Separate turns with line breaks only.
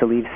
to leave